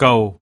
Go.